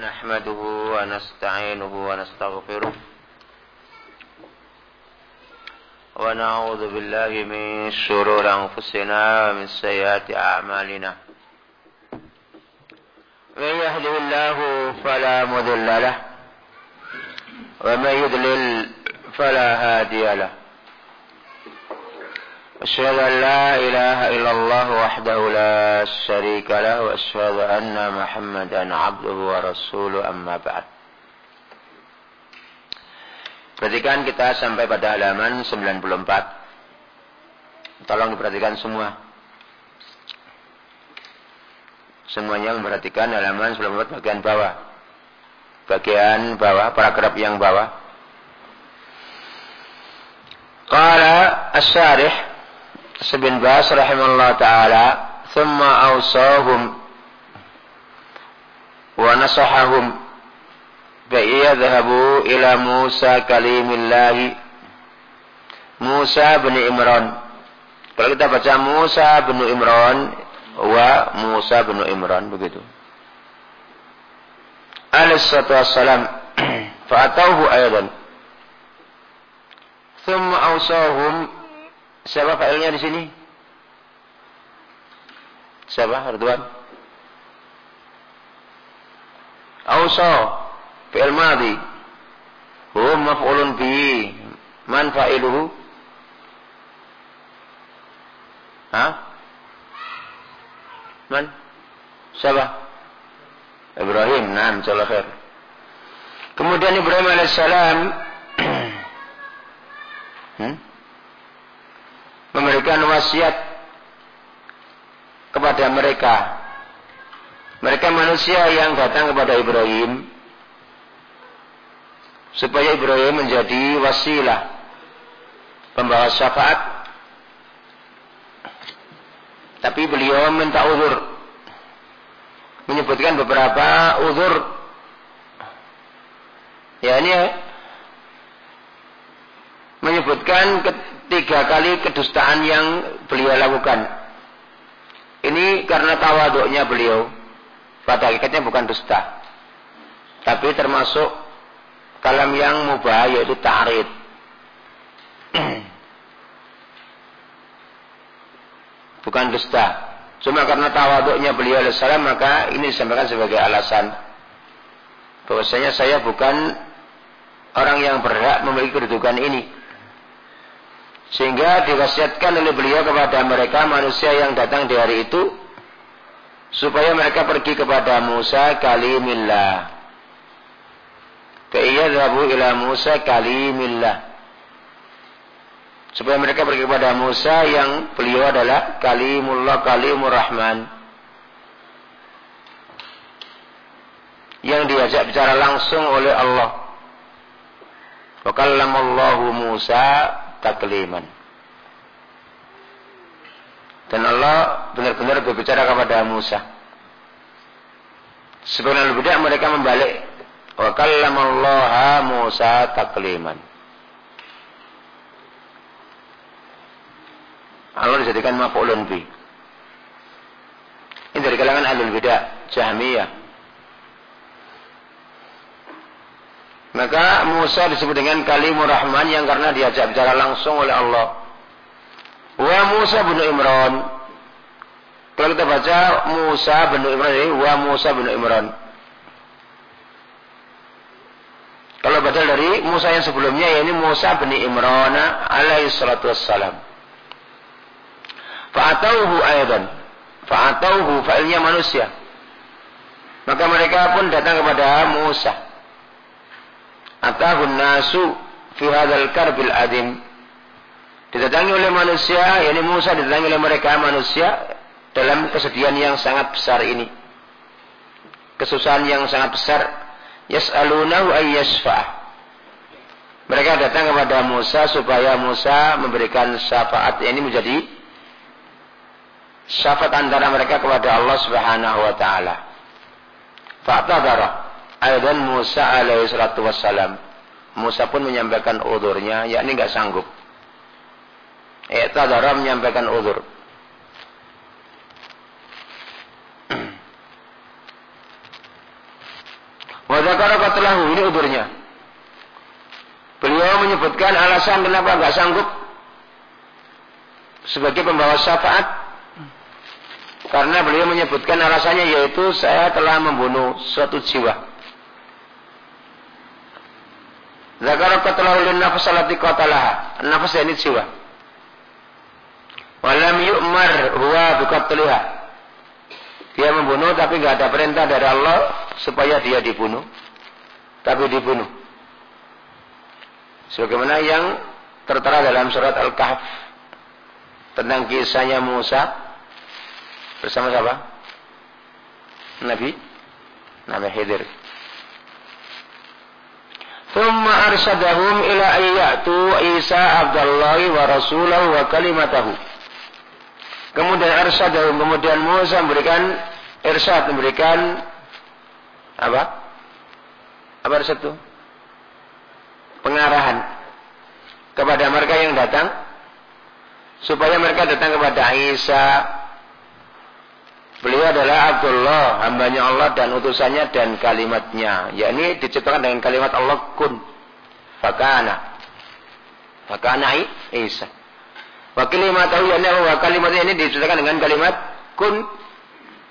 نحمده ونستعينه ونستغفره ونعوذ بالله من شرور أنفسنا ومن سيئات أعمالنا. من يهده الله فلا مذل له ومن يضلل فلا هادي له. أشهد أن لا إله إلا الله وحده لا شريك له وأشهد أن محمدا عبده ورسوله أما بعد Perhatikan kita sampai pada halaman 94. Tolong diperhatikan semua. Semuanya memperhatikan halaman 94 bagian bawah. Bagian bawah, paragraf yang bawah. Qala as Ibn Bas rahimahullah taala thumma awsahum wa nasahahum yadhhabu ila Musa kalimillah Musa bin Imran. Kalau kita baca Musa bin Imran wa Musa bin Imran begitu. Alaihi wassalam. Fa'atauhu aydan. Thumma awsahum Siapa failnya di sini? Siapa? Ridwan? Ausa fi'il madhi. Hum maf'ulun bihi. Man fa'iluhu? Ha? Man? Siapa? Ibrahim. Naam, insyaallah khair. Kemudian Ibrahim alaihissalam hmm? Memberikan wasiat kepada mereka. Mereka manusia yang datang kepada Ibrahim supaya Ibrahim menjadi wasilah pembawa syafaat. Tapi beliau minta uzur. Menyebutkan beberapa uzur. Ya ini menyebutkan tiga kali kedustaan yang beliau lakukan. Ini karena tawaduknya beliau. Pada hakikatnya bukan dusta. Tapi termasuk kalam yang mubah yaitu ta'rid. bukan dusta. Cuma karena tawaduknya beliau alaihissalam maka ini disampaikan sebagai alasan. Bahwasanya saya bukan orang yang berhak memiliki kedudukan ini. Sehingga diwasiatkan oleh beliau kepada mereka manusia yang datang di hari itu supaya mereka pergi kepada Musa kalimillah. Kaiyadhabu ila Musa kalimillah. Supaya mereka pergi kepada Musa yang beliau adalah kalimullah kalimur rahman. Yang diajak bicara langsung oleh Allah. Wa kallamallahu Musa takliman. Dan Allah benar-benar berbicara kepada Musa. Sebenarnya lebih mereka membalik. Wa kallamallaha Musa takliman. Allah dijadikan maf'ulun bi. Ini dari kalangan ahlul bidah, Jahmiyah. Maka Musa disebut dengan kalimur rahman yang karena diajak bicara langsung oleh Allah. Wa Musa bin Imran. Kalau kita baca Musa bin Imran ini wa Musa bin Imran. Kalau baca dari Musa yang sebelumnya ya ini Musa bin Imran alaihi salatu wassalam. Fa'atauhu aydan. Fa'atauhu fa'ilnya manusia. Maka mereka pun datang kepada Musa atahun nasu fi hadzal karbil adim. Didatangi oleh manusia yakni Musa didatangi oleh mereka manusia dalam kesedihan yang sangat besar ini. Kesusahan yang sangat besar. Yas'alunahu ay mereka datang kepada Musa supaya Musa memberikan syafaat ini menjadi syafaat antara mereka kepada Allah Subhanahu wa taala. Fa'tadara Aydan Musa alaihi salatu wassalam. Musa pun menyampaikan udurnya, yakni nggak sanggup. I'tadara menyampaikan udur. Wadakara qatlahu ini udurnya. Beliau menyebutkan alasan kenapa nggak sanggup sebagai pembawa syafaat karena beliau menyebutkan alasannya yaitu saya telah membunuh suatu jiwa. Zakara qatlahu lin nafs allati qatalaha. Nafas ini jiwa. Walam yu'mar huwa biqatliha. Dia membunuh tapi nggak ada perintah dari Allah supaya dia dibunuh. Tapi dibunuh. Sebagaimana yang tertera dalam surat Al-Kahf tentang kisahnya Musa bersama siapa? Nabi Nabi Khidir. Thumma arsadahum ila ayyatu Isa Abdullahi wa rasulahu wa kalimatahu. Kemudian arsadahum, kemudian Musa memberikan irsyad, memberikan apa? Apa irsyad itu? pengarahan kepada mereka yang datang supaya mereka datang kepada Isa beliau adalah Abdullah hambanya Allah dan utusannya dan kalimatnya. Yakni diciptakan dengan kalimat Allah kun. Fakana. Fakana Isa. Wa tahu yakni wa kalimatnya ini diciptakan dengan kalimat kun.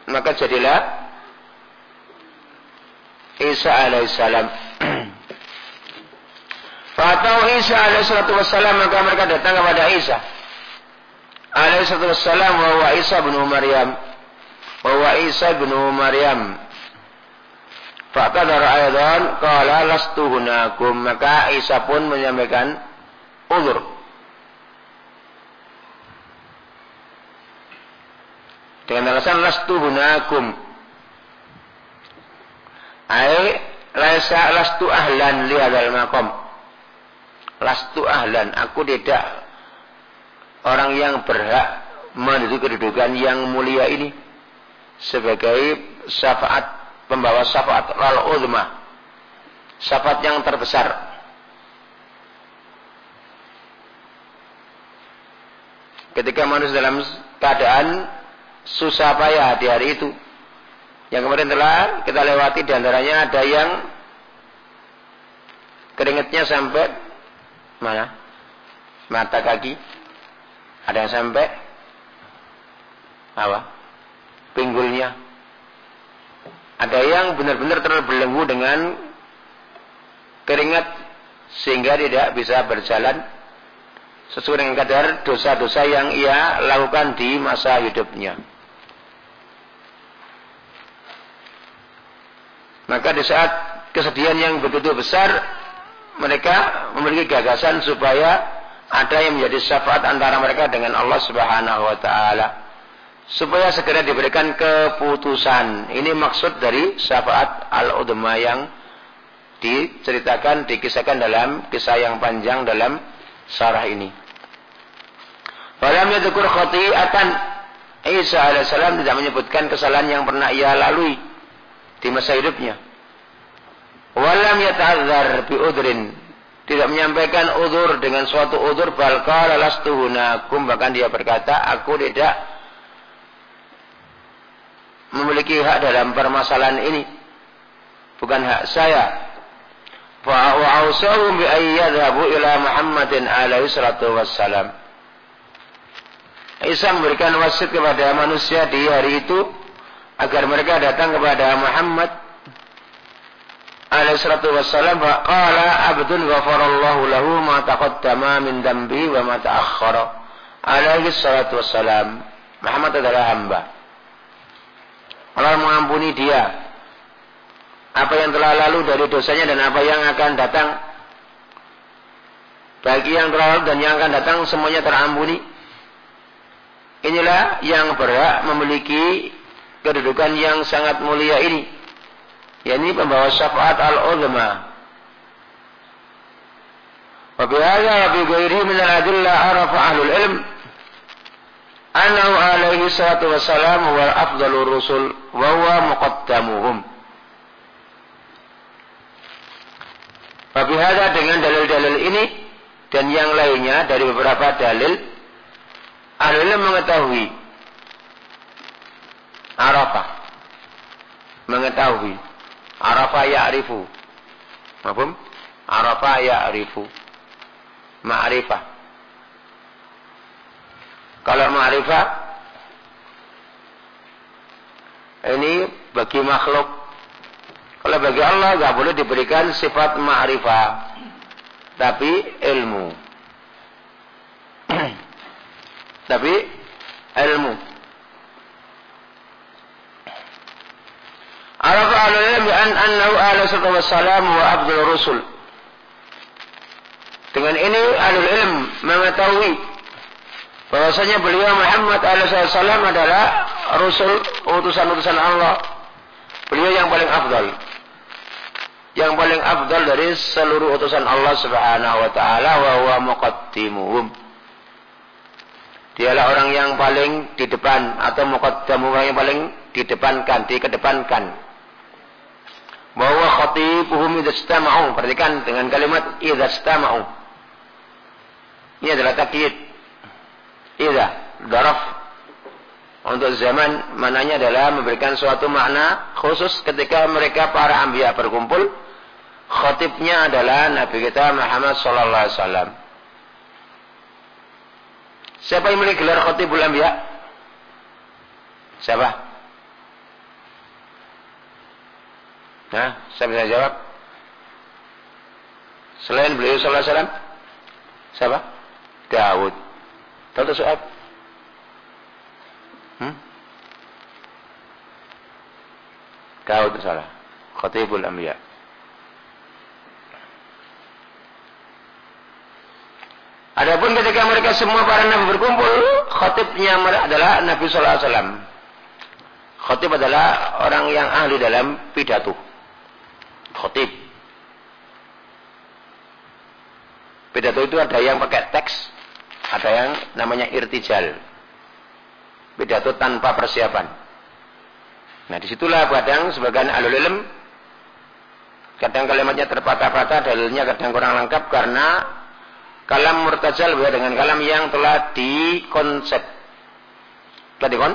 Maka jadilah Isa alaihissalam Fatau Isa alaihissalatu wassalam maka mereka datang kepada Isa. Alaihissalatu wassalam wa Isa bin Maryam wa Isa bin Maryam. Fakadar aydan qala lastu hunakum. Maka Isa pun menyampaikan uzur. Dengan alasan lastu hunakum. Ai laisa lastu ahlan li hadzal maqam. Lastu ahlan, aku tidak orang yang berhak menduduki kedudukan yang mulia ini sebagai syafaat pembawa syafaat lal uzma syafaat yang terbesar ketika manusia dalam keadaan susah payah di hari itu yang kemarin telah kita lewati di antaranya ada yang keringetnya sampai Mana? Mata kaki. Ada yang sampai apa? Pinggulnya. Ada yang benar-benar terbelenggu dengan keringat sehingga tidak bisa berjalan sesuai dengan kadar dosa-dosa yang ia lakukan di masa hidupnya. Maka di saat kesedihan yang begitu besar mereka memiliki gagasan supaya ada yang menjadi syafaat antara mereka dengan Allah Subhanahu wa taala. Supaya segera diberikan keputusan. Ini maksud dari syafaat al-udma yang diceritakan, dikisahkan dalam kisah yang panjang dalam sarah ini. Falam yadhkur khati'atan Isa alaihissalam tidak menyebutkan kesalahan yang pernah ia lalui di masa hidupnya. Walam yata'adzar bi udrin. Tidak menyampaikan udur dengan suatu udur bal qala lastu hunakum bahkan dia berkata aku tidak memiliki hak dalam permasalahan ini. Bukan hak saya. Fa wa'usahum bi ayyadhabu ila Muhammadin alaihi salatu wassalam. Isa memberikan wasit kepada manusia di hari itu agar mereka datang kepada Muhammad alaihi salatu wassalam qala abdun ghafarallahu lahu ma taqaddama min dambi wa ma ta'akhkhara alaihi salatu wassalam Muhammad adalah hamba Allah mengampuni dia apa yang telah lalu dari dosanya dan apa yang akan datang? Bagi yang telah lalu dan yang akan datang semuanya terampuni. Inilah yang berhak memiliki kedudukan yang sangat mulia ini yakni pembawa syafaat. Wa bihadza wa bi ghairihi min al-adillah annahu alaihi salatu wassalam huwa afdalur rusul wa huwa muqaddamuhum. Wa bihadza dengan dalil-dalil ini dan yang lainnya dari beberapa dalil ahlul ilm mengetahui Arafah mengetahui Arafa ya'rifu. Mahfum? Arafa ya'rifu. Ma'rifah. Kalau ma'rifah ini bagi makhluk. Kalau bagi Allah nggak boleh diberikan sifat ma'rifah. Tapi ilmu. tapi ilmu. Arafa ahlul ilmi an annahu alaihi wassalam wa abdul rusul. Dengan ini ahlul ilm mengetahui bahwasanya beliau Muhammad alaihissalam adalah rasul utusan-utusan Allah. Beliau yang paling afdal. Yang paling afdal dari seluruh utusan Allah Subhanahu wa taala wa huwa muqaddimuhum. Dialah orang yang paling di depan atau muqaddamu yang paling didepankan, dikedepankan. Bahwa khatibuhum idza istama'u. Perhatikan dengan kalimat idza istama'u. Ini adalah takyid. Idza daraf untuk zaman mananya adalah memberikan suatu makna khusus ketika mereka para anbiya berkumpul. Khatibnya adalah Nabi kita Muhammad sallallahu alaihi wasallam. Siapa yang memiliki gelar khatibul anbiya? Siapa? Nah, saya bisa jawab. Selain beliau sallallahu alaihi wasallam? Siapa? Daud. Tak soal? Hmm? Daud salah. Khatibul Anbiya. Adapun ketika mereka semua para nabi berkumpul, khatibnya adalah Nabi sallallahu alaihi wasallam. Khatib adalah orang yang ahli dalam pidato. Khatib. Pidato itu ada yang pakai teks, ada yang namanya irtijal. Pidato tanpa persiapan. Nah di situlah kadang sebagian alul ilm kadang kalimatnya terpatah-patah, dalilnya kadang kurang lengkap karena kalam murtajal beda dengan kalam yang telah dikonsep. Telah dikon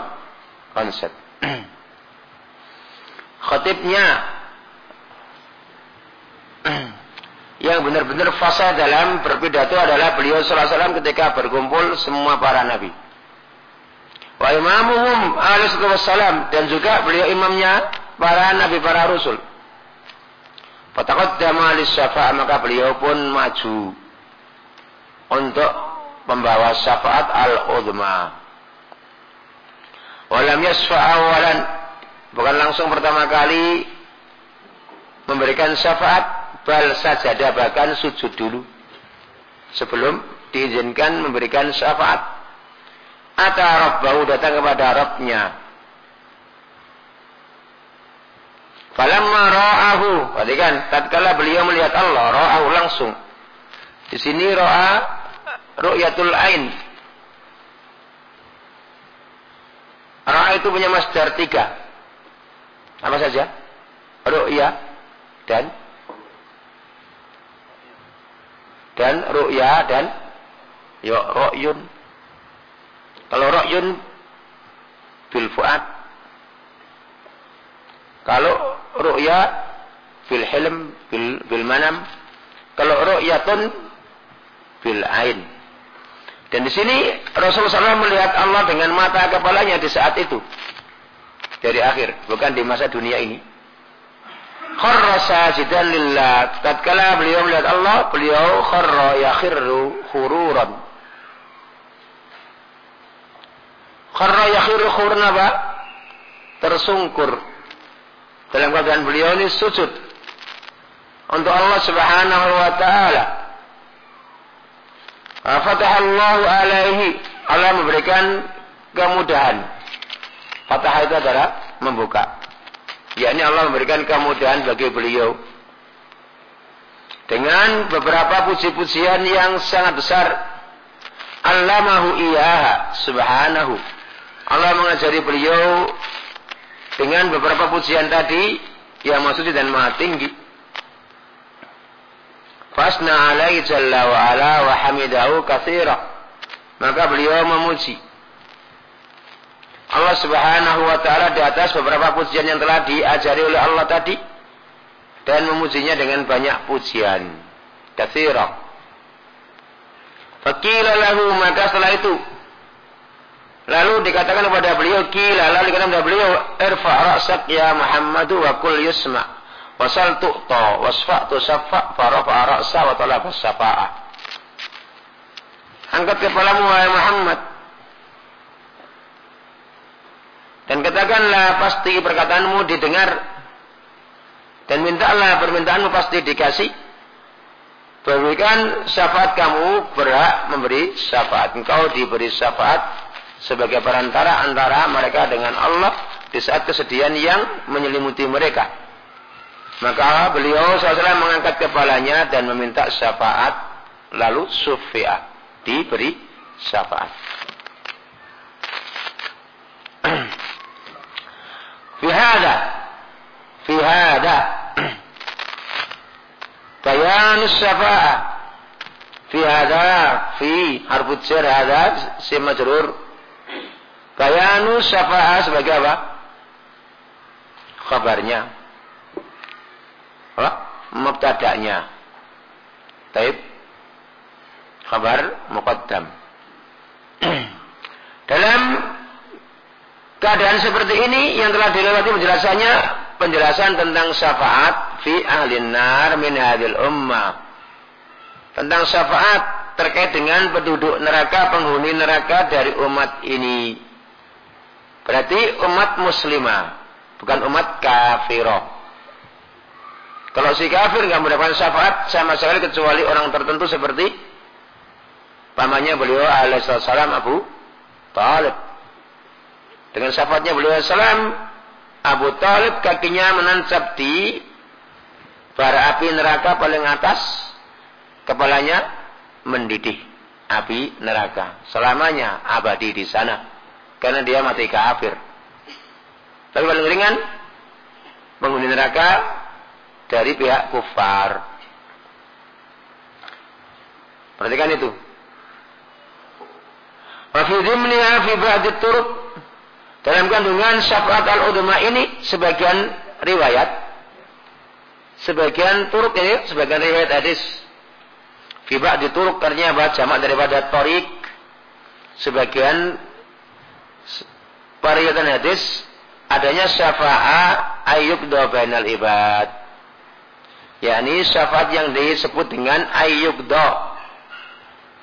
konsep. Khatibnya yang benar-benar fasih dalam berpidato adalah beliau sallallahu alaihi wasallam ketika berkumpul semua para nabi. Wa imamuhum alaihi wassalam dan juga beliau imamnya para nabi para rasul. Fataqaddama lis-syafa'a maka beliau pun maju untuk membawa syafaat al-udma. Walam yasfa'a awalan bukan langsung pertama kali memberikan syafaat bal sajadah bahkan sujud dulu. Sebelum diizinkan memberikan syafaat. Atau rabbahu datang kepada Rabbnya. Falamma ra'ahu. Perhatikan tatkala beliau melihat Allah ra'ahu langsung. Di sini ra'a ru'yatul ain. Ra'a itu punya masdar tiga. Apa saja? Ru'ya dan dan ru'ya dan ya ro'yun. Kalau ro'yun bil fuad. Kalau ru'ya bil hilm bil, bil manam. Kalau ru'yatun bil ain. Dan di sini Rasulullah SAW melihat Allah dengan mata kepalanya di saat itu. Dari akhir, bukan di masa dunia ini kharra sajidan lillah. Tatkala beliau melihat Allah, beliau kharra yakhirru khururan. Kharra yakhirru khururan apa? Tersungkur. Dalam keadaan beliau ini sujud untuk Allah Subhanahu wa taala. Fatahallahu alaihi. Allah memberikan kemudahan. Fatah itu adalah membuka yakni Allah memberikan kemudahan bagi beliau. Dengan beberapa puji-pujian yang sangat besar. Allamahu iyaha subhanahu. Allah mengajari beliau dengan beberapa pujian tadi yang maksudnya dan maha tinggi. Fasna alaihi jalla wa ala wa hamidahu kathira maka beliau memuji Allah Subhanahu wa taala di atas beberapa pujian yang telah diajari oleh Allah tadi dan memujinya dengan banyak pujian. Katsira. Fakila lahu maka setelah itu lalu dikatakan kepada beliau kila lalu dikatakan kepada beliau irfa ra'sak ya Muhammadu wa kul yusma wasal tu'ta wasfa tu saffa farafa ra'sa wa talaba syafa'a angkat kepalamu wahai Muhammad dan katakanlah pasti perkataanmu didengar dan mintalah permintaanmu pasti dikasih. Berikan syafaat kamu berhak memberi syafaat. Engkau diberi syafaat sebagai perantara antara mereka dengan Allah di saat kesedihan yang menyelimuti mereka. Maka beliau SAW mengangkat kepalanya dan meminta syafaat. Lalu sufia diberi syafaat. manus syafa'ah. Fi hadha fi harfu jar hadha si majrur. Bayanu syafa'ah sebagai apa? Khabarnya. Apa? Mubtada'nya. Taib. Khabar muqaddam. Dalam keadaan seperti ini yang telah dilewati penjelasannya penjelasan tentang syafaat fi ahli nar min hadil ummah. Tentang syafaat terkait dengan penduduk neraka, penghuni neraka dari umat ini. Berarti umat muslimah, bukan umat kafirah. Kalau si kafir nggak mendapatkan syafaat sama sekali kecuali orang tertentu seperti pamannya beliau alaihissalam Abu Talib. Dengan syafaatnya beliau salam Abu Talib kakinya menancap di bara api neraka paling atas, kepalanya mendidih api neraka. Selamanya abadi di sana. Karena dia mati kafir. Tapi paling ringan, penghuni neraka dari pihak kufar. Perhatikan itu. Dalam kandungan syafaat al-udma ini sebagian riwayat sebagian turuk ini sebagian riwayat hadis fi di turuk artinya apa jamak daripada torik sebagian periwayatan hadis adanya syafaat ayub do bainal ibad yakni syafaat yang disebut dengan ayub do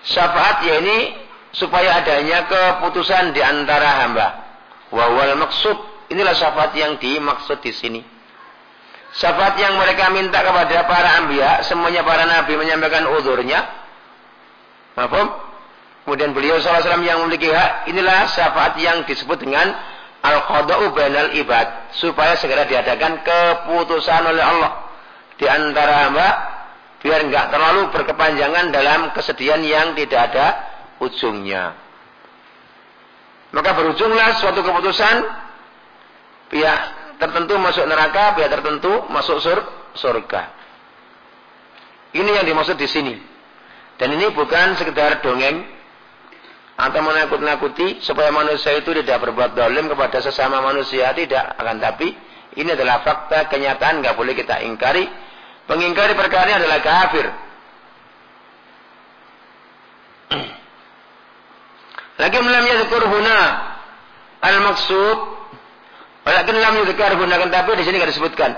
syafaat ya ini supaya adanya keputusan di antara hamba Wawal maksud. Inilah syafaat yang dimaksud di sini. Syafaat yang mereka minta kepada para ambia, semuanya para nabi menyampaikan udurnya. Maafum? Kemudian beliau SAW yang memiliki hak, inilah syafaat yang disebut dengan al-qada'u bainal ibad. Supaya segera diadakan keputusan oleh Allah. Di antara hamba, biar enggak terlalu berkepanjangan dalam kesedihan yang tidak ada ujungnya. Maka berujunglah suatu keputusan pihak tertentu masuk neraka, pihak tertentu masuk sur surga. Ini yang dimaksud di sini. Dan ini bukan sekedar dongeng atau menakut-nakuti supaya manusia itu tidak berbuat dolim kepada sesama manusia tidak akan tapi ini adalah fakta kenyataan nggak boleh kita ingkari pengingkari perkara ini adalah kafir Lagi lam yadhkur huna al-maksud walakin lam yadhkur huna kan tapi di sini enggak disebutkan.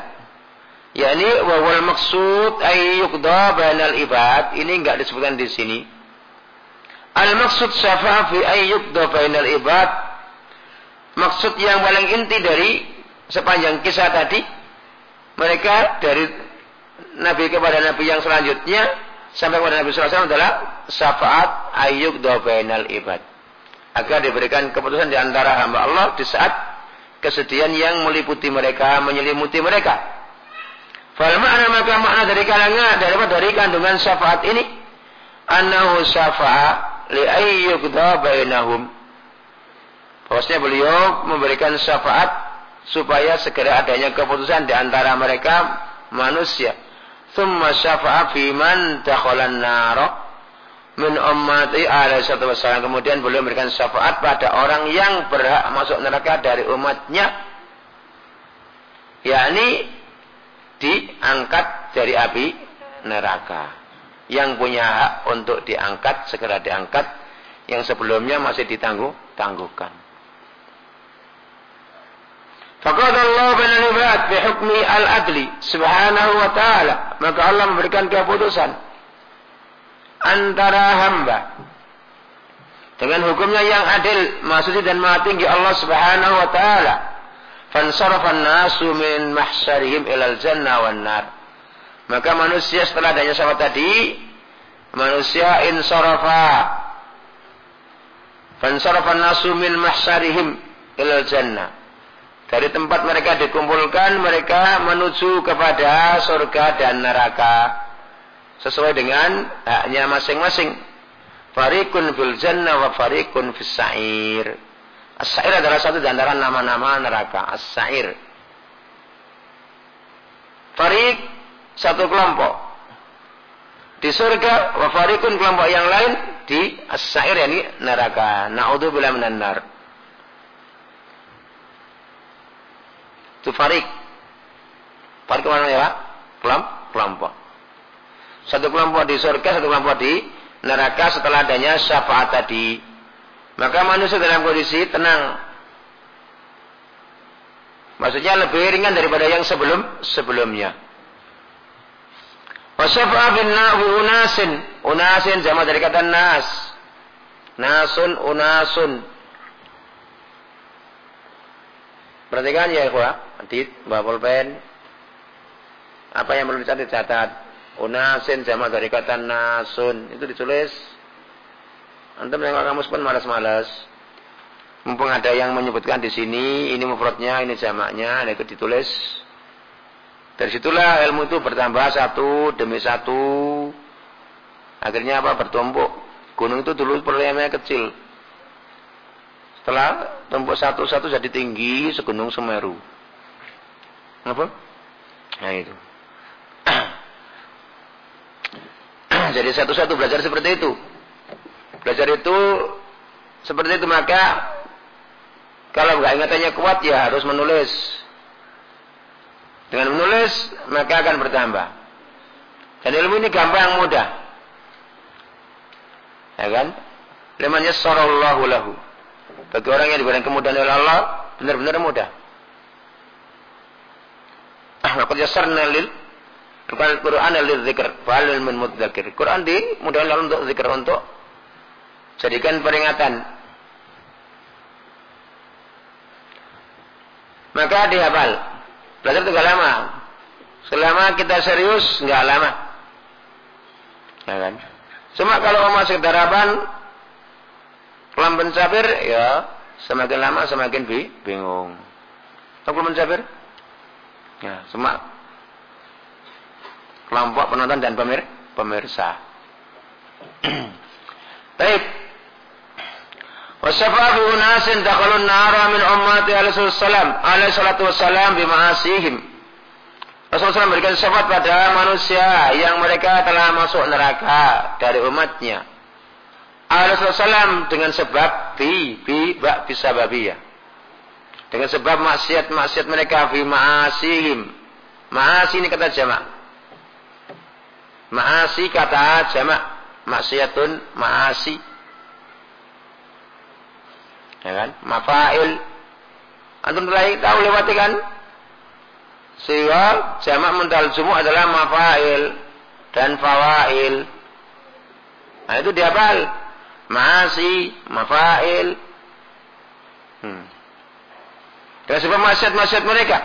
yakni wa wal maksud ay yuqda bainal ibad ini enggak disebutkan di sini. Al-maksud syafa' fi ay yuqda bainal ibad maksud yang paling inti dari sepanjang kisah tadi mereka dari nabi kepada nabi yang selanjutnya sampai kepada Nabi SAW adalah syafaat ayyuk bainal ibad agar diberikan keputusan di antara hamba Allah di saat kesedihan yang meliputi mereka, menyelimuti mereka. Fal makna maka makna dari kalangan dari dari kandungan syafaat ini annahu syafa'a li ayyukda bainahum. Bahwasanya beliau memberikan syafaat supaya segera adanya keputusan di antara mereka manusia. Thumma syafa'a fi man dakhalan min ummati alaihi wassalam. Kemudian beliau memberikan syafaat pada orang yang berhak masuk neraka dari umatnya. yakni diangkat dari api neraka. Yang punya hak untuk diangkat segera diangkat, yang sebelumnya masih ditangguh-tangguhkan. Faqad Allah bin al-ibad bi hukmi al-adli subhanahu wa ta'ala. Maka Allah memberikan keputusan antara hamba. Dengan hukumnya yang adil maksudnya dan maha tinggi Allah Subhanahu wa taala. Fansarafa nasu min mahsyarihim ilal jannah wan nar. Maka manusia setelah adanya sahabat tadi manusia insarafa. Fansarafa nasu min mahsyarihim ilal jannah dari tempat mereka dikumpulkan mereka menuju kepada surga dan neraka sesuai dengan haknya masing-masing Farikun fil jannah wa farikun fis sa'ir. As-sa'ir adalah satu di antara nama-nama neraka. As-sa'ir. Farik satu kelompok. Di surga wa farikun kelompok yang lain di as-sa'ir yakni neraka. Na'udzubillah minan nar. Itu farik. Farik mana ya, Pak? Kelompok. Satu kelompok di surga, satu kelompok di neraka setelah adanya syafaat tadi. Maka manusia dalam kondisi tenang. Maksudnya lebih ringan daripada yang sebelum sebelumnya. Wasyafa'a bin unasin. Unasin jama dari kata nas. Nasun unasun. Perhatikan ya ikhwah. Adit, bawa pulpen. Apa yang perlu dicatat? Catat. Unasin sama dari kata nasun. Itu ditulis. Antum yang kamus pun malas-malas. Mumpung ada yang menyebutkan di sini, ini mufradnya, ini jamaknya, nah itu ditulis. Dari situlah ilmu itu bertambah satu demi satu. Akhirnya apa? Bertumpuk. Gunung itu dulu perlihatnya kecil. Setelah tumpuk satu-satu jadi tinggi segunung Semeru. Apa? Nah itu. Jadi satu-satu belajar seperti itu. Belajar itu seperti itu maka kalau nggak ingatannya kuat ya harus menulis. Dengan menulis maka akan bertambah. Dan ilmu ini gampang mudah. Ya kan? Lemanya sarallahu lahu. Bagi orang yang diberikan kemudahan oleh Allah, benar-benar mudah. Maka jasarna lil Bukan Quran al zikr, fa'al min mudzakir. Quran di mudah untuk zikir untuk jadikan peringatan. Maka dihafal. Belajar itu lama. Selama kita serius, nggak lama. Ya kan? Cuma kalau mau masuk darapan, kelam pencapir, ya semakin lama semakin bi bingung. Kelam pencapir? Ya, semak kelompok penonton dan pemir pemirsa. Baik. Wasafa unasin dakhalun nara min ummati alaihi salam alaihi salatu wassalam bima'asihim. Rasulullah SAW memberikan syafaat pada manusia yang mereka telah masuk neraka dari umatnya. Alaihi dengan sebab bi bi bak bisa babiyah. Dengan sebab maksiat-maksiat mereka fi ma'asihim. Ma'asi ini kata jamak. Maasi kata jamak maksiatun maasi. Ya kan? Mafail. Antum telah tahu lewati kan? Sehingga jamak mental jumu adalah mafail dan fawail. Nah itu dihafal. Maasi, mafail. Hmm. Dan sebab maksiat-maksiat mereka.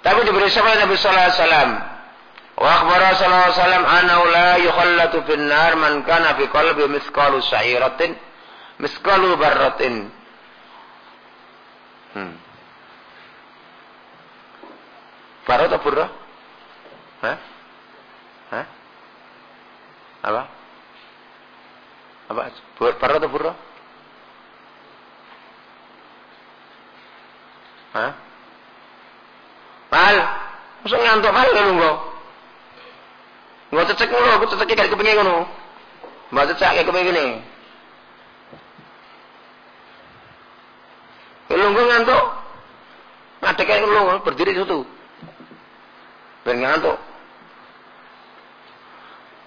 Tapi diberi syafaat Nabi Sallallahu Alaihi Wasallam. Wa akhbara sallallahu alaihi wasallam annahu la yukhallatu fin nar man kana fi qalbi mithqalu sa'iratin mithqalu barratin. Hmm. Barra atau burra? Hah? Hah? Apa? Apa? Barra atau burra? Hah? Mal, masa ngantuk mal kalau enggak? Nggak cecek ngono, aku cecek kayak kepengin ngono. Mbak cecek kayak kepengin gini. Lungguh ngantuk. Ngadek kayak lungguh, berdiri situ. Ben ngantuk.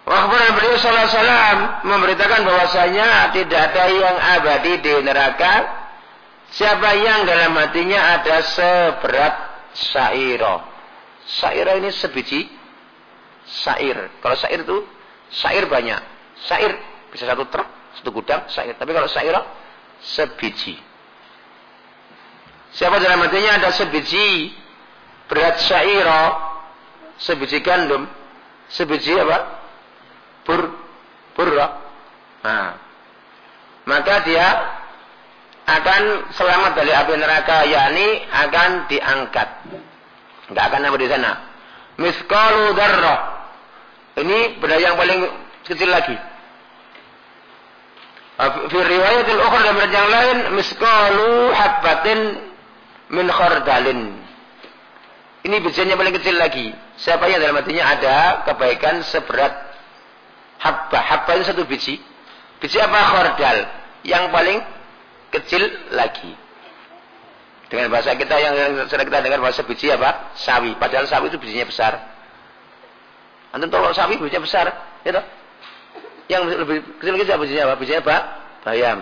Wahbun beliau sallallahu alaihi memberitakan bahwasanya tidak ada yang abadi di neraka siapa yang dalam hatinya ada seberat sairo. Sairo ini sebiji sair. Kalau sair itu sair banyak. Sair bisa satu truk, satu gudang sair. Tapi kalau sairo sebiji. Siapa dalam hatinya ada sebiji berat sairo, sebiji gandum, sebiji apa? pur purra. Nah, maka dia akan selamat dari api neraka yakni akan diangkat. Enggak akan sampai di sana. Miskalu darrah. Ini benda yang paling kecil lagi. Fi riwayatil ukhra dan yang lain miskalu habbatin min khardalin. Ini bijinya paling kecil lagi. Siapa yang dalam hatinya ada kebaikan seberat habba. Habba itu satu biji. Biji apa? Khordal. Yang paling kecil lagi. Dengan bahasa kita yang sering kita dengar bahasa biji apa? Sawi. Padahal sawi itu bijinya besar. Antum kalau sawi bijinya besar, toh? Yang lebih kecil kecil bijinya apa? Bijinya apa? Bayam.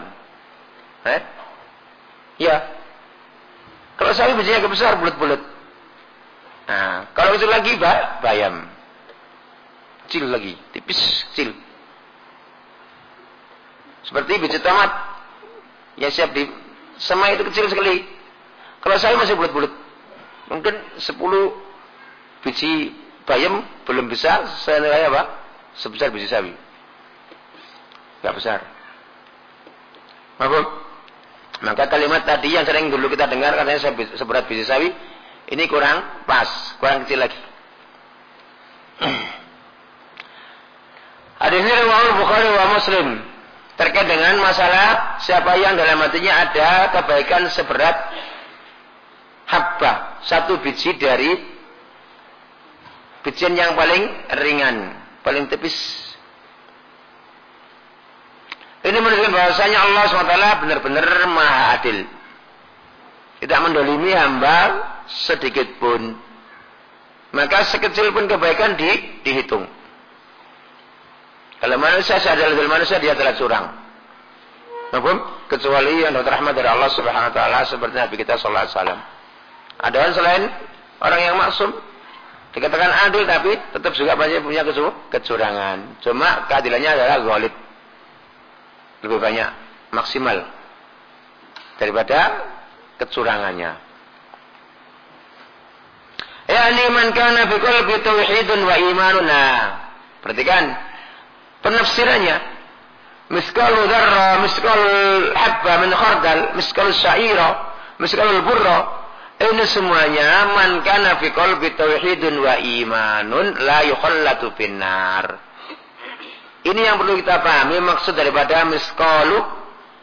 Eh? Ya. Kalau sawi bijinya besar bulat-bulat. Nah, kalau kecil lagi ba, bayam kecil lagi, tipis kecil. Seperti biji tomat. Ya siap di sama itu kecil sekali. Kalau saya masih bulat-bulat. Mungkin 10 biji bayam belum besar senilai apa? Sebesar biji sawi. Enggak besar. Maaf. Maka kalimat tadi yang sering dulu kita dengar katanya seberat biji sawi, ini kurang pas, kurang kecil lagi. Hadis ini riwayat Bukhari wa Muslim terkait dengan masalah siapa yang dalam hatinya ada kebaikan seberat habba, satu biji dari bijian yang paling ringan, paling tipis. Ini menunjukkan bahwasanya Allah SWT benar-benar maha adil. Tidak mendolimi hamba sedikit pun. Maka sekecil pun kebaikan di, dihitung. Kalau manusia sadar dari manusia dia telah curang. Maupun kecuali yang dapat rahmat dari Allah Subhanahu wa taala seperti Nabi kita sallallahu alaihi wasallam. Ada selain orang yang maksum dikatakan adil tapi tetap juga banyak punya kecurangan. Cuma keadilannya adalah ghalib. Lebih banyak maksimal daripada kecurangannya. Ya man kana fi qalbi tauhidun wa imanun. Nah, perhatikan penafsirannya miskalu darra miskal habba min khardal miskal syaira miskal burra ini semuanya man kana fi qalbi tauhidun wa imanun la yukhallatu finnar. Ini yang perlu kita pahami maksud daripada miskalu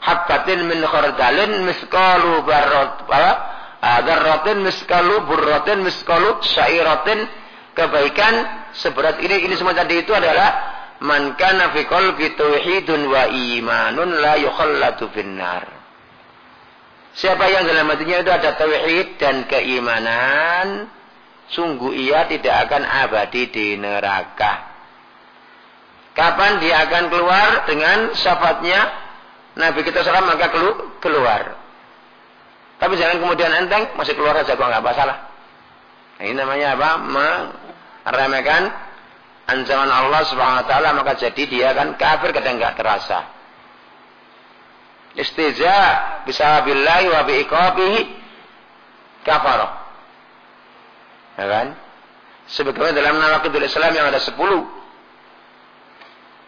habbatin min khardalin miskalu barrat darratin miskalu burratin miskalu syairatin. Kebaikan seberat ini ini semua tadi itu adalah man kana fi qalbi tauhidun wa imanun la yukhallatu finnar. Siapa yang dalam hatinya itu ada tauhid dan keimanan, sungguh ia tidak akan abadi di neraka. Kapan dia akan keluar dengan syafaatnya Nabi kita salam maka keluar. Tapi jangan kemudian enteng masih keluar saja kok nggak masalah. Nah, ini namanya apa? Meremehkan ancaman Allah Subhanahu wa taala maka jadi dia kan kafir kadang enggak terasa. Istiza bisa billahi wa biiqabihi kafar. Ya kan? Sebagaimana dalam nawakidul Islam yang ada 10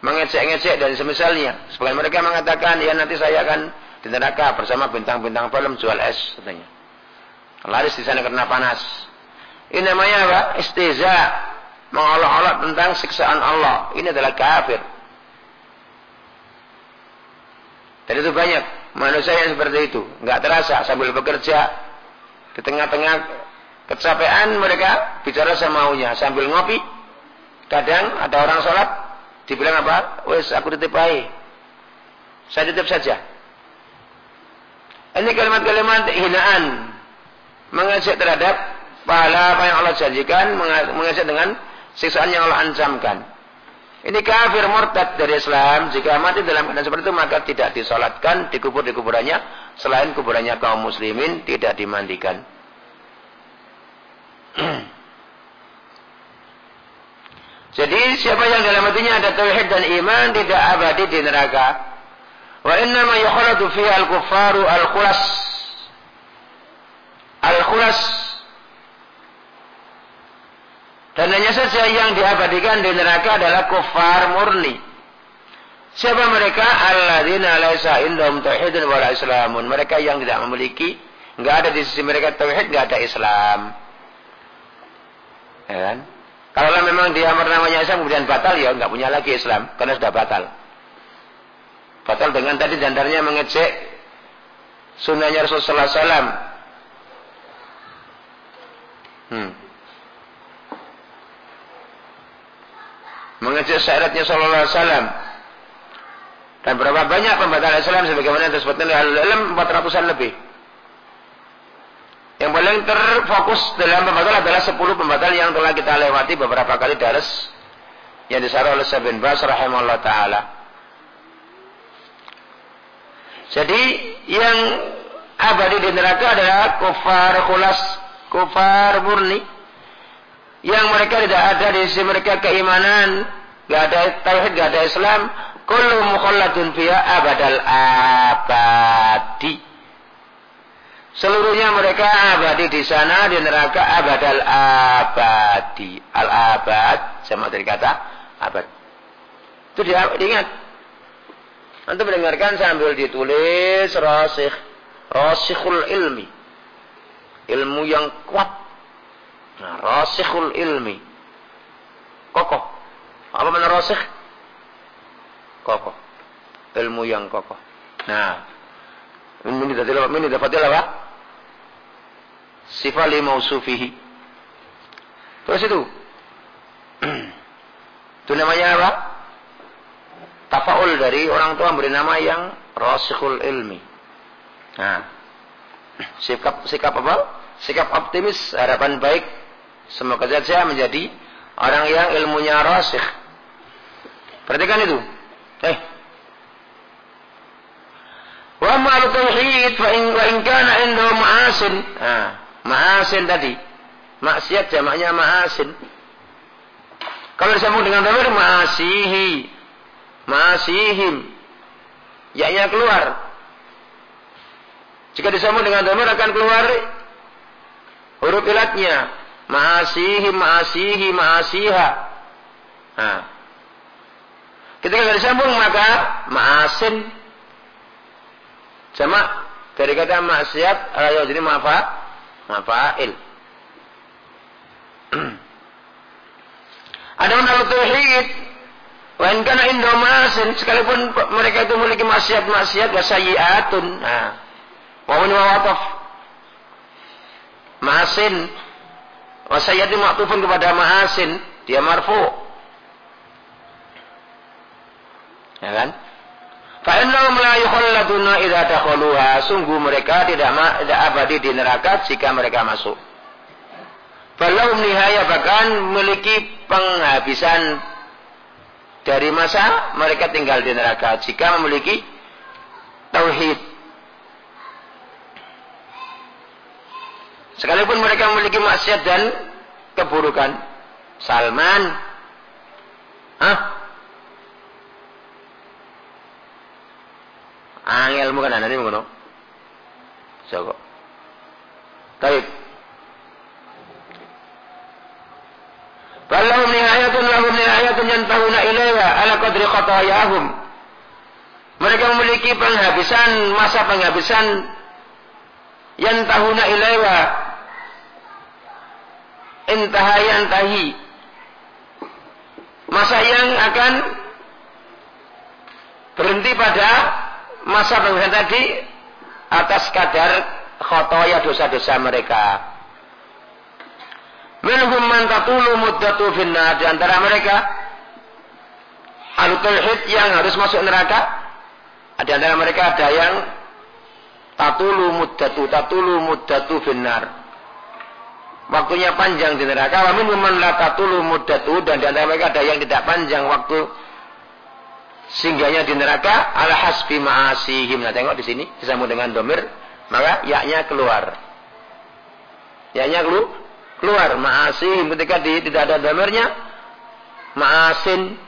mengecek-ngecek dan semisalnya. Sebagian mereka mengatakan ya nanti saya akan di neraka bersama bintang-bintang film jual es katanya. Laris di sana karena panas. Ini namanya apa? Istiza mengolok-olok tentang siksaan Allah. Ini adalah kafir. Dan itu banyak manusia yang seperti itu. Nggak terasa sambil bekerja. Di tengah-tengah kecapean mereka bicara semaunya. Sambil ngopi. Kadang ada orang sholat. Dibilang apa? Wes aku titip baik. Saya titip saja. Ini kalimat-kalimat hinaan. Mengajak terhadap pahala apa yang Allah janjikan mengajak dengan siksaan yang Allah ancamkan. Ini kafir murtad dari Islam. Jika mati dalam keadaan seperti itu maka tidak disolatkan, dikubur di kuburannya. Selain kuburannya kaum muslimin tidak dimandikan. Jadi siapa yang dalam hatinya ada tauhid dan iman tidak abadi di neraka. Wa inna ma yukhladu fiha al-kuffaru al-khulas. Al-khulas dan hanya saja yang diabadikan di neraka adalah kufar murni. Siapa mereka? Alladzina laisa indahum tauhidun wala islamun. Mereka yang tidak memiliki, enggak ada di sisi mereka tauhid, enggak ada Islam. Ya kan? Kalau memang dia namanya Islam kemudian batal ya enggak punya lagi Islam karena sudah batal. Batal dengan tadi jandarnya mengecek sunnahnya Rasulullah SAW. Hmm. Mengecek syaratnya sallallahu alaihi wasallam. Dan berapa banyak pembatal Islam sebagaimana disebutkan oleh al-ilm 400-an lebih. Yang paling terfokus dalam pembatal adalah 10 pembatal yang telah kita lewati beberapa kali daras yang disarah oleh Sabin Bas rahimahullah taala. Jadi yang abadi di neraka adalah kufar khulas, kufar murni yang mereka tidak ada di sisi mereka keimanan, tidak ada tauhid, tidak ada Islam, kullu mukhalladun fiha abadal abadi. Seluruhnya mereka abadi di sana di neraka abadal abadi. Al abad sama dari kata abad. Itu dia diingat. Antum mendengarkan sambil ditulis rasikh, rasikhul ilmi. Ilmu yang kuat Nah, rasikhul ilmi. Kokoh. Apa mana rasikh? Kokoh. Ilmu yang kokoh. Nah, ini dapat ini dapat apa? Sifat mausufihi. Terus itu. itu namanya apa? Tafaul dari orang tua beri nama yang rasikhul ilmi. Nah, sikap sikap apa? Sikap optimis, harapan baik Semoga saja menjadi orang yang ilmunya rasikh. Perhatikan itu. Eh. Wa ma'al tauhid fa in wa in kana indahu ma'asin. Ah, ma'asin tadi. Maksiat jamaknya ma'asin. Kalau disambung dengan dhamir ma'asihi. Ma'asihim. Ya-nya keluar. Jika disambung dengan dhamir akan keluar huruf ilatnya Ma'asihi, ma'asihi, ma'asiha. Nah. Ketika disambung maka ma'asin. Sama dari kata maksiat atau jadi mafa, mafa'il. Ada menurut tauhid Wa in kana indahu ma'asin sekalipun mereka itu memiliki maksiat-maksiat wa sayyi'atun. Nah. Wa min wataf. Ma'asin Wasayyati maktufun kepada ma'asin. Dia marfu. Ya kan? Fa'innahum la yukhalladuna idha dakhuluha. Sungguh mereka tidak, tidak abadi di neraka jika mereka masuk. Falau nihaya bahkan memiliki penghabisan dari masa mereka tinggal di neraka jika memiliki tauhid Sekalipun mereka memiliki maksiat dan keburukan. Salman. Hah? Angel mo kan ini ngono. Soko. Baik. Walahum nihayatun lahum nihayatun yantahuna ilaiha ala qadri khatayahum. Mereka memiliki penghabisan, masa penghabisan yang tahuna ilaiha intahayan tahi. Masa yang akan berhenti pada masa penghukuman tadi atas kadar khotoya dosa-dosa mereka. Minhum man tatulu muddatu finna di antara mereka al tauhid yang harus masuk neraka. Di antara mereka ada yang tatulu muddatu tatulu muddatu finnar waktunya panjang di neraka. Wa minhum man la tatulu muddatu dan di antara mereka ada yang tidak panjang waktu singgahnya di neraka ala hasbi ma'asihim. Nah, tengok di sini disambung dengan domir, maka yaknya keluar. Yaknya kelu keluar ma'asihim ketika di, tidak ada domirnya ma'asin.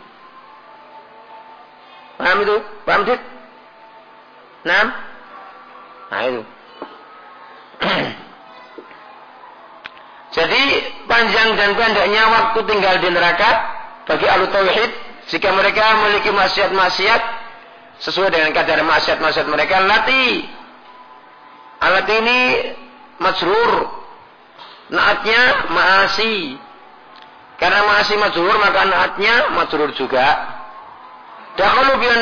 Paham itu? Paham itu? Nah, nah itu. Jadi panjang dan pendeknya waktu tinggal di neraka bagi ahlu tauhid. Jika mereka memiliki maksiat-maksiat sesuai dengan kadar maksiat-maksiat mereka lati. Alat ini majrur. Naatnya maasi. Karena maasi majrur maka naatnya majrur juga. Dahulu biar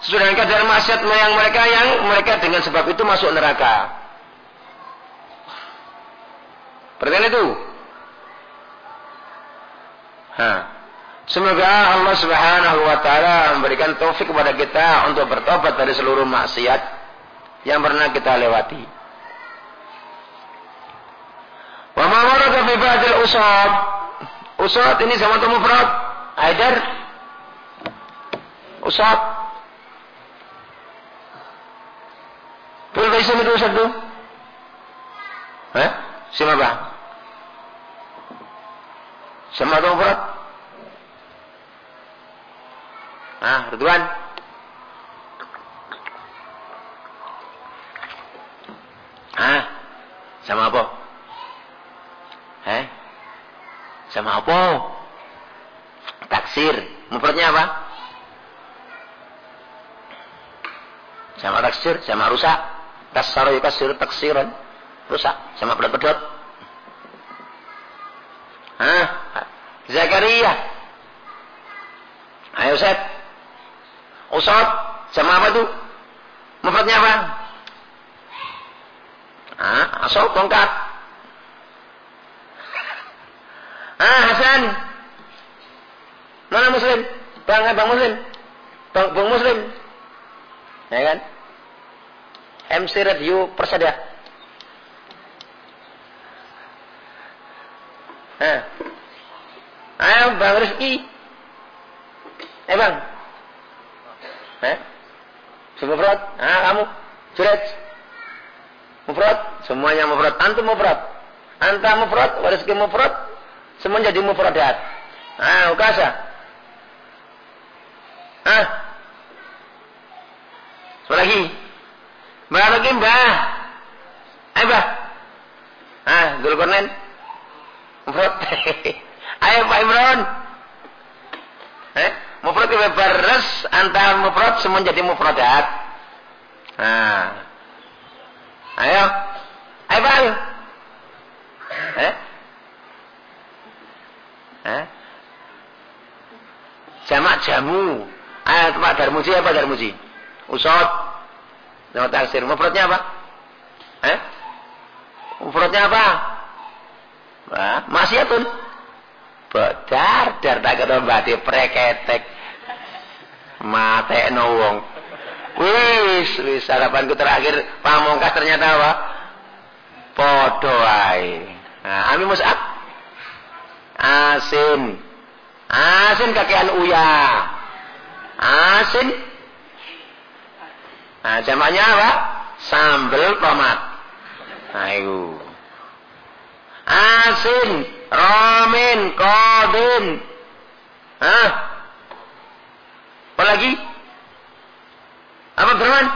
sesuai dengan kadar maksiat yang mereka yang mereka dengan sebab itu masuk neraka Perhatikan itu. Hah. Semoga Allah Subhanahu wa taala memberikan taufik kepada kita untuk bertobat dari seluruh maksiat yang pernah kita lewati. Wa ma warada fi ba'dil usad. Usad ini sama atau mufrad? Haidar. Usad. Tul itu usad tu? Eh? Siapa? Sama atau mufrad? Ah, Ridwan. Ah, sama apa? Eh? Sama apa? Taksir. Mufradnya apa? Sama taksir, sama rusak. Tasara yukasir taksiran. Rusak. Sama pedot-pedot. Hah? Zakaria. Ayo Ustaz. Ustaz, sama apa tuh? Mufradnya apa? Ah, asal tongkat. Ah, Hasan. Mana Muslim? Bang, eh, Bang Muslim. Bang, Bang Muslim. Ya kan? MC Radio Persada. Eh. Bang Rizki. Eh Bang. Eh? Mufrad. Ah kamu. Surat. Mufrad. Semuanya mufrad. Antum mufrad. Anta mufrad. Rizki mufrad. Semua jadi mufradat. Ah, ukasa. Ah. Apa lagi? Mbak lagi mbak. Eh mbak. Ah, Zulkarnain. Mufrad. Ayo Pak Imran. Eh, mufrad baras antara mufrad semua jadi mufradat. Nah. Ayo. Ayo Pak. Eh? Eh? Jamak jamu. Ayo Pak Darmuji apa Darmuji? Usot. Nama taksir. Mufradnya apa? Eh? Mufradnya apa? Nah, maksiatun. Bedar dar tak kena mbati preketek. Mate wong. Wis, wis harapanku terakhir pamongkas ternyata apa? Padha wae. Nah, ami musab. Asin. Asin kakean uya. Asin. Nah, jamaknya apa? Sambel tomat. Nah, itu asin, ramin, kodin. Hah? Apa lagi? Apa firman?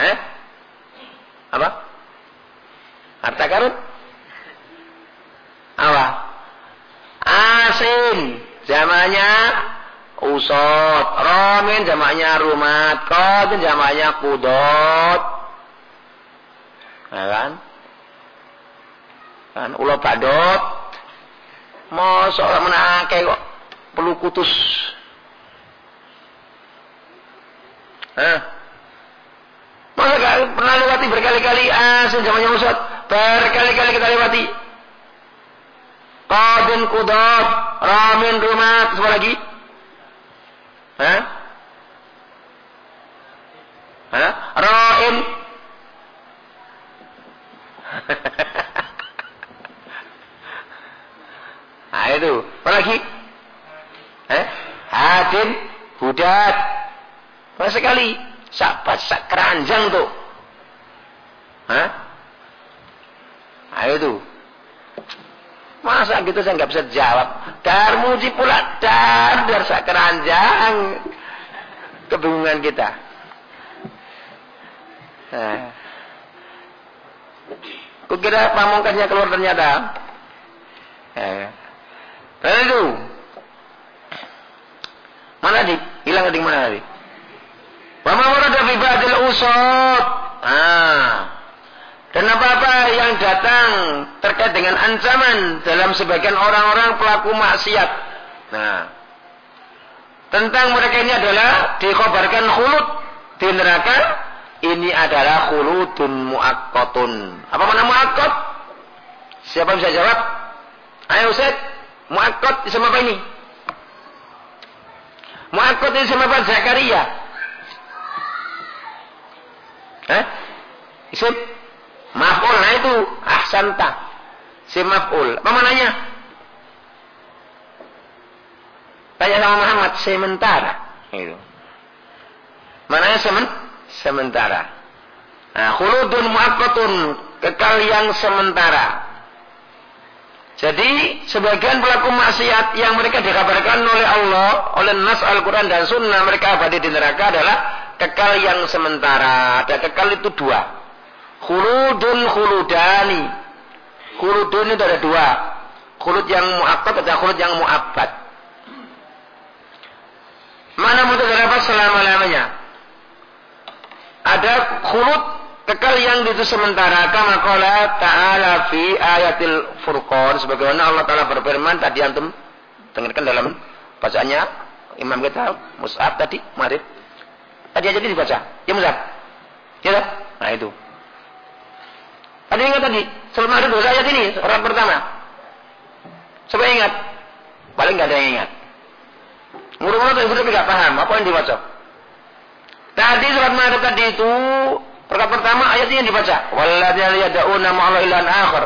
Eh? Apa? Harta karun? Apa? Asin. Zamannya usot. Ramin zamannya rumat. Kodin zamannya kudot. Ya kan? Kan ulo badot. Masa orang menake kok perlu kutus. Hah? Masa pernah lewati berkali-kali asin zamannya Ustaz? Berkali-kali kita lewati. Qadun kudot, ramin rumat, semua lagi. Hah? Hah? Ra'in nah itu. Apa lagi? Eh? Hadin, budat. Banyak sekali. Sak, sak keranjang tuh. Hah? Nah itu. Masa gitu saya nggak bisa jawab. Dar muji pula dar dar sak keranjang. Kebingungan kita. Nah. Kukira pamungkasnya keluar ternyata. Eh. itu. Mana di? Hilang di mana tadi? Wa ma warada fi usat. Ah. Dan apa-apa yang datang terkait dengan ancaman dalam sebagian orang-orang pelaku maksiat. Nah, tentang mereka ini adalah dikhabarkan khulud di neraka. Ini adalah khuludun muakkatun. Apa mana muakkot? Siapa bisa jawab? Ayo Ustaz, muakkot sama apa ini? Muakkot ini sama apa? Zakaria. Eh? Isim? Maf'ul. Nah itu. Ahsanta. Si maf'ul. Apa mananya? Tanya sama Muhammad. Sementara. Itu. Mananya semen? Sementara. Nah, khuludun mu'akkatun. Kekal yang sementara. Jadi sebagian pelaku maksiat yang mereka dikabarkan oleh Allah, oleh Nas Al-Quran dan Sunnah mereka abadi di neraka adalah kekal yang sementara. Ada kekal itu dua. Khuludun khuludani. Khuludun itu ada dua. Khulud yang mu'akkad ada khulud yang mu'abbad. Mana mutadabbas selama-lamanya? Ada khulud kekal yang itu sementara kama qala ta'ala fi ayatil furqan sebagaimana Allah taala berfirman tadi antum dengarkan dalam bacaannya imam kita Mus'ab tadi Marif tadi aja dibaca ya Mus'ab ya nah itu. Ada ingat tadi? Selama ada dosa ayat ini orang pertama. Coba ingat. Paling nggak ada yang ingat. Murung-murung tapi nggak paham. Apa yang dibaca? Tadi surat Maryam tadi itu Perkara pertama ayat ini yang dibaca. Walladzina yad'una ma'alla ilahan akhar.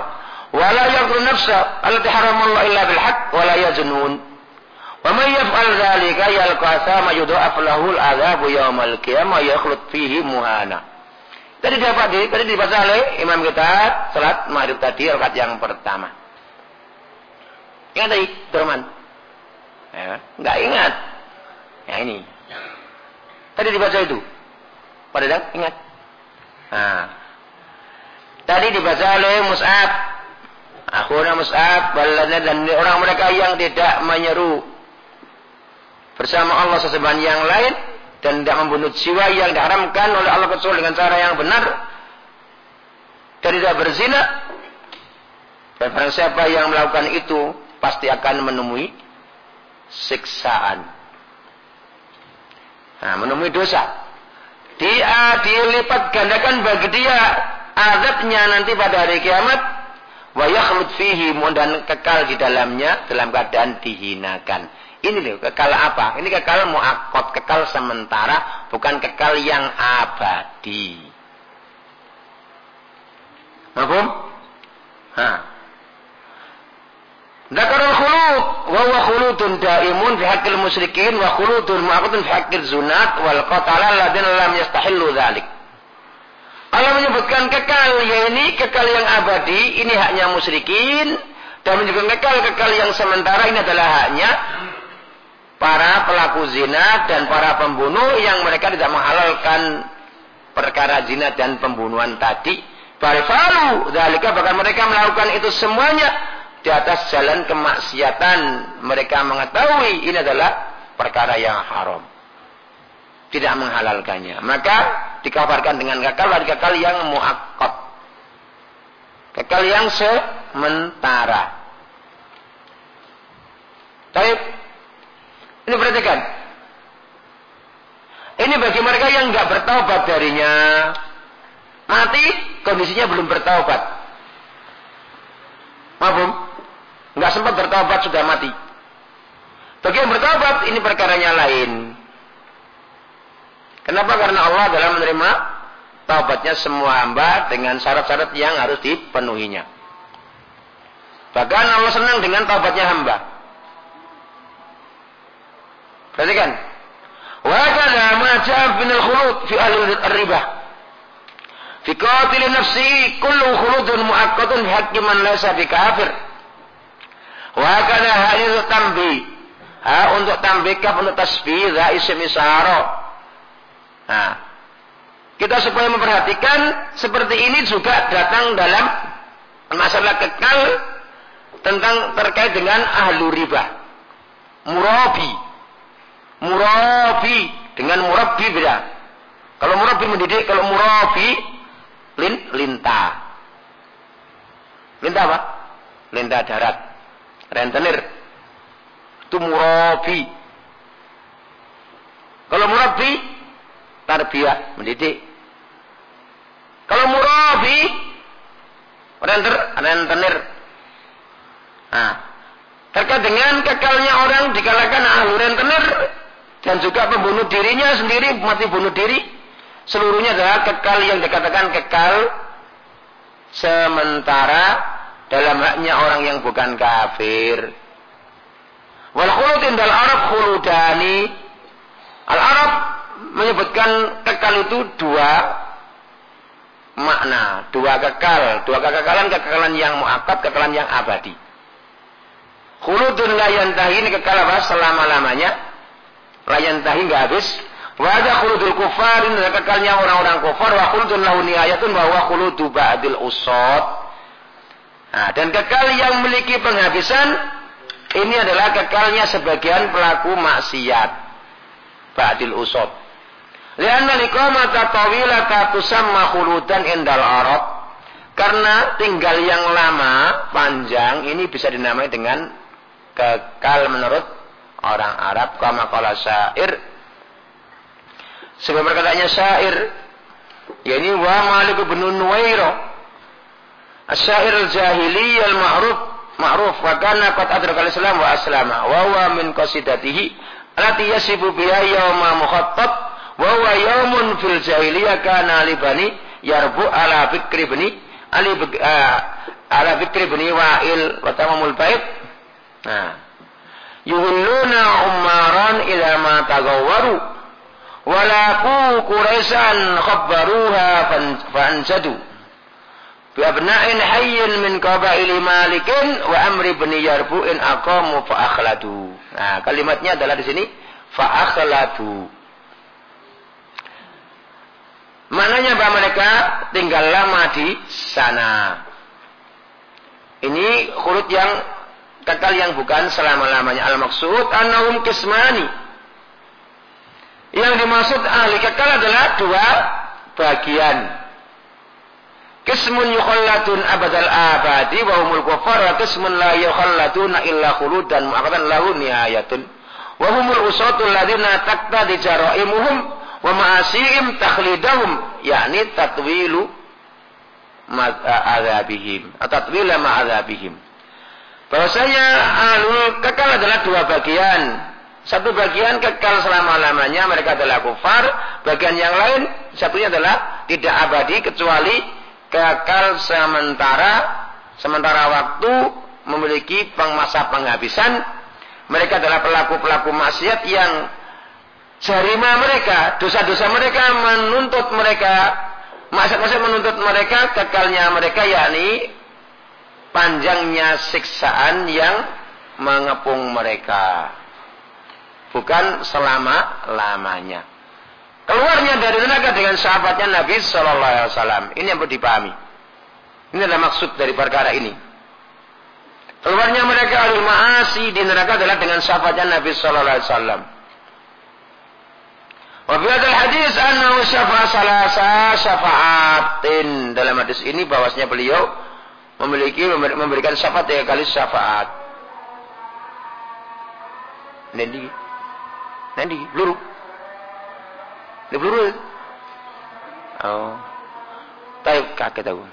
Wa la yaqtulu nafsa allati haramallahu illa bil haqq wa la man yaf'al dzalika yalqa sama yudha'af lahu al-'adzabu yawmal qiyamah yakhlud fihi muhana. Tadi dapat di, tadi dibaca oleh imam kita salat maghrib tadi rakaat yang pertama. Ingat tadi, Turman? Ya, enggak ingat. Ya ini. Tadi dibaca itu. Pada ingat. Nah. Tadi dibaca oleh Mus'ab. Akhuna Mus'ab. Dan orang mereka yang tidak menyeru. Bersama Allah sesembahan yang lain. Dan tidak membunuh jiwa yang diharamkan oleh Allah kecuali dengan cara yang benar. Dan tidak berzina. Dan barang siapa yang melakukan itu. Pasti akan menemui siksaan. Nah, menemui dosa dia dilipat gandakan bagi dia azabnya nanti pada hari kiamat wa yakhlud fihi dan kekal di dalamnya dalam keadaan dihinakan. Ini loh kekal apa? Ini kekal muakkad, kekal sementara, bukan kekal yang abadi. Mahfum? Ha. Zakarul khulud wa huwa khuludun daimun fi haqqil musyrikin wa khuludun mu'aqadun fi haqqil zunat wal qatala alladziina lam yastahillu dzalik. Allah menyebutkan kekal ya ini kekal yang abadi ini haknya musyrikin dan menyebutkan kekal kekal yang sementara ini adalah haknya para pelaku zina dan para pembunuh yang mereka tidak menghalalkan perkara zina dan pembunuhan tadi. Barifalu, dalika bahkan mereka melakukan itu semuanya di atas jalan kemaksiatan. Mereka mengetahui ini adalah perkara yang haram. Tidak menghalalkannya. Maka dikabarkan dengan kekal dan kekal yang muakkad. Kekal yang sementara. Baik. Ini perhatikan. Ini bagi mereka yang nggak bertaubat darinya. Mati, kondisinya belum bertaubat. Maafum? Nggak sempat bertobat sudah mati. Bagi yang bertobat ini perkaranya lain. Kenapa? Karena Allah dalam menerima taubatnya semua hamba dengan syarat-syarat yang harus dipenuhinya. Bahkan Allah senang dengan taubatnya hamba. Perhatikan. Wa kana ma ja'a min al-khulud fi ahli riba. Fi qatil nafsi kullu khuludun muaqqatun bi haqqi man laysa bi kafir. Wa kana hadithu tambi. Ha, untuk tambikah untuk tasbih za isim isara. Nah, kita supaya memperhatikan seperti ini juga datang dalam masalah kekal tentang terkait dengan ahlu riba. Murabi. Murabi dengan murabi beda. Kalau murabi mendidik, kalau murabi lin linta. Linta apa? Linta darat. Rentenir. Itu murabi. Kalau murabi tarbiyah, mendidik. Kalau murabi renter, rentenir. Nah, terkait dengan kekalnya orang dikalahkan ahlu rentenir dan juga pembunuh dirinya sendiri mati bunuh diri seluruhnya adalah kekal yang dikatakan kekal sementara dalam haknya orang yang bukan kafir. Wal khulud indal Arab khuludani. Al Arab menyebutkan kekal itu dua makna, dua kekal, dua kekekalan, kekekalan yang muakkad, kekekalan yang abadi. Khuludun la yantahi ini kekal apa? Selama-lamanya. La yantahi enggak habis. Wa ada khuludul kufar ini kekalnya orang-orang kufar wa khuludun lahu nihayatun wa huwa khuludu ba'dil usad. Nah, dan kekal yang memiliki penghabisan ini adalah kekalnya sebagian pelaku maksiat. Ba'dil usad. Lianna liqamata tawilata tusamma khuludan indal arab. Karena tinggal yang lama, panjang, ini bisa dinamai dengan kekal menurut orang Arab. Kama kala syair. Sebab berkatanya syair. Ya ini wa malik bin Nuwairo. Asyair al-jahili al-ma'ruf. Ma'ruf. Wa kana qad adrak al-islam wa aslama. Wa huwa min qasidatihi. Alati yasibu biha yawma mukhattab wa huwa yaumun fil jahiliyah kana libani yarbu ala fikri bani ali uh, ala fikri bani wa'il wa tamamul bait nah yuhulluna ummaran ila ma tagawwaru walaku quraisan khabbaruha fansadu bi abna'in hayyin min qabaili malikin wa amri bani yarbu'in aqamu fa akhladu nah kalimatnya adalah di sini fa akhladu Maknanya bahwa mereka? Tinggal lama di sana. Ini huruf yang kekal yang bukan selama-lamanya. Al-maksud annahum kismani. Yang dimaksud ahli kekal adalah dua bagian. Kismun yukhallatun abadal abadi wa humul kufar wa kismun la yukhallatuna illa khuludan mu'akadan lahu nihayatun. Wa humul usatul ladina takta di jaraimuhum wa ma'asihim takhlidahum yakni tatwilu atau tatwila ma'azabihim bahwasanya alul kekal adalah dua bagian. Satu bagian kekal selama-lamanya mereka adalah kufar. Bagian yang lain satunya adalah tidak abadi kecuali kekal sementara sementara waktu memiliki masa penghabisan. Mereka adalah pelaku-pelaku maksiat yang jarima mereka, dosa-dosa mereka menuntut mereka, maksud-maksud menuntut mereka, kekalnya mereka yakni panjangnya siksaan yang mengepung mereka. Bukan selama-lamanya. Keluarnya dari neraka dengan sahabatnya Nabi Shallallahu Alaihi Wasallam. Ini yang perlu dipahami. Ini adalah maksud dari perkara ini. Keluarnya mereka alul maasi di neraka adalah dengan sahabatnya Nabi Shallallahu Alaihi Wasallam. Wa fi hadzal hadis annahu syafa'a salasa syafa'atin. Dalam hadis ini bahwasanya beliau memiliki memberikan syafaat tiga kali syafaat. Nanti, nanti peluru, ini peluru. Oh, taib kaget aku.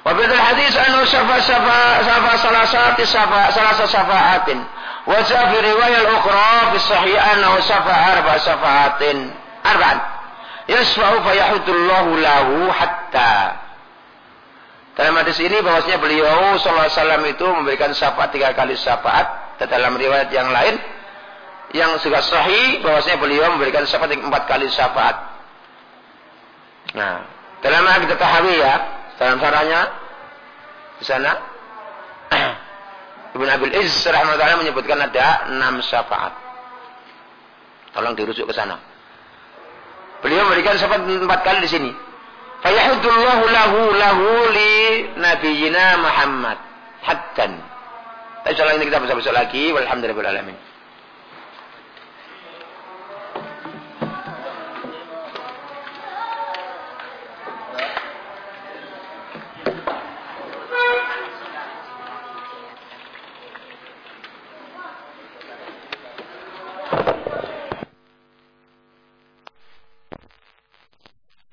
Wabil hadis anu syafa syafa syafa salah satu syafa salah satu syafaatin. Wajah fi riwayat ukhra fi sahih anu syafa arba syafaatin arba Yasfa'u fayahudullahu lahu hatta dalam hadis ini bahwasanya beliau sallallahu alaihi wasallam itu memberikan syafaat tiga kali syafaat. Dalam riwayat yang lain yang juga sahih bahwasanya beliau memberikan syafaat empat kali syafaat. Nah, dalam kita tahawi ya, dalam saranya di sana Ibn Abil Izz rahimahullah menyebutkan ada enam syafaat. Tolong dirujuk ke sana. Beliau memberikan syafaat empat kali di sini. Fayahudullahu lahu lahu li nabiyina Muhammad. Haddan. Tapi soal ini kita bisa besok lagi. Walhamdulillah.